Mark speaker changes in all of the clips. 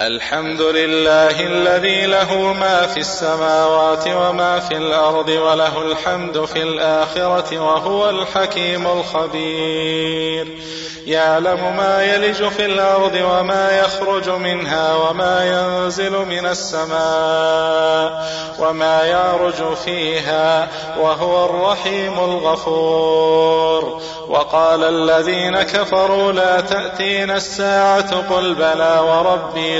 Speaker 1: الحمد لله الذي له ما في السماوات وما في الأرض وله الحمد في الآخرة وهو الحكيم الخبير. يعلم ما يلج في الأرض وما يخرج منها وما ينزل من السماء وما يعرج فيها وهو الرحيم الغفور. وقال الذين كفروا لا تأتينا الساعة قل بلى وربي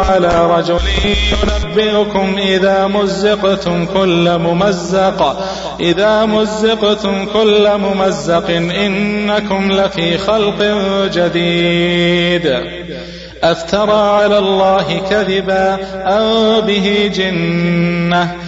Speaker 1: على رجل ينبئكم إذا مزقتم كل ممزق. إذا مزقتم كل ممزق إنكم لفي خلق جديد. أفترى على الله كذبا أو به جنة؟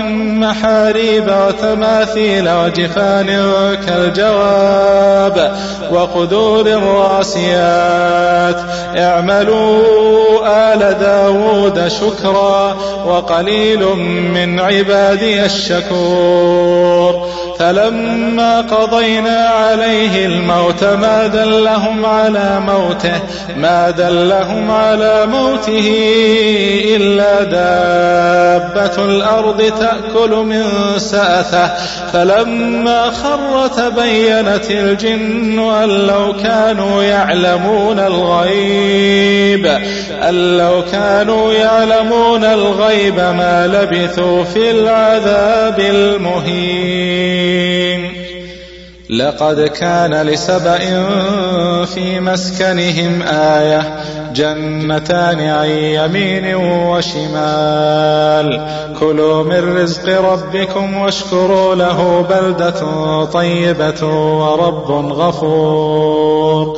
Speaker 1: محاريب وتماثيل وجفان كالجواب وقدور الراسيات اعملوا آل داود شكرا وقليل من عبادي الشكور. فلما قضينا عليه الموت ما دلهم على موته ما دلهم على موته. إلا دابة الأرض تأكل من سأثة. فلما خر تبينت الجن أن لو كانوا يعلمون الغيب أن لو كانوا يعلمون الغيب ما لبثوا في العذاب المهين. لقد كان لسبأ في مسكنهم آية جنتان عن يمين وشمال. كلوا من رزق ربكم واشكروا له بلدة طيبة ورب غفور.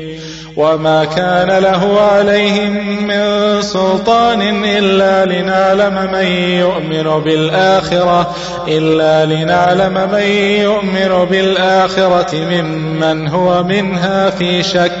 Speaker 1: وما كان له عليهم من سلطان إلا لنعلم من يؤمن بالآخرة إلا لنعلم من يؤمن بالآخرة ممن هو منها في شك.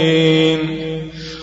Speaker 1: مبين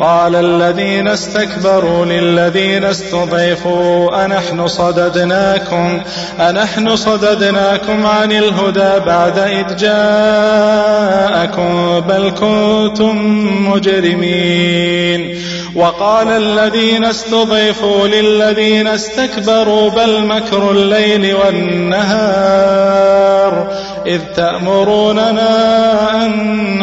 Speaker 1: قال الذين استكبروا للذين استضعفوا أنحن صددناكم أنحن صددناكم عن الهدى بعد إذ جاءكم بل كنتم مجرمين. وقال الذين استضعفوا للذين استكبروا بل مكر الليل والنهار إذ تأمروننا أن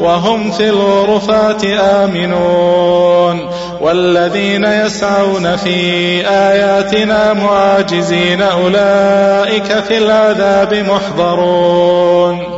Speaker 1: وهم في الغرفات آمنون والذين يسعون في آياتنا معاجزين أولئك في العذاب محضرون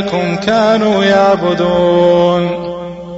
Speaker 1: إياكم كانوا يعبدون.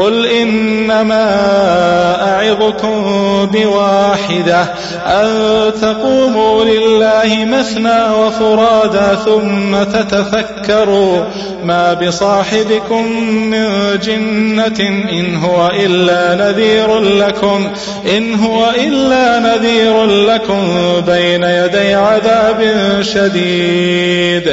Speaker 1: قل إنما أعظكم بواحدة أن تقوموا لله مثنى وفرادا ثم تتفكروا ما بصاحبكم من جنة إن هو إلا نذير لكم إن هو إلا نذير لكم بين يدي عذاب شديد.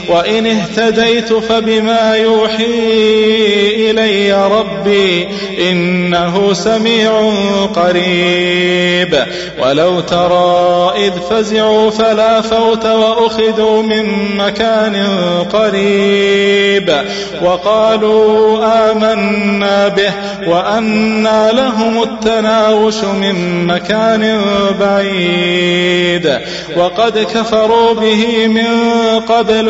Speaker 1: وإن اهتديت فبما يوحي إلي ربي إنه سميع قريب. ولو ترى إذ فزعوا فلا فوت وأخذوا من مكان قريب. وقالوا آمنا به وأنى لهم التناوش من مكان بعيد. وقد كفروا به من قبل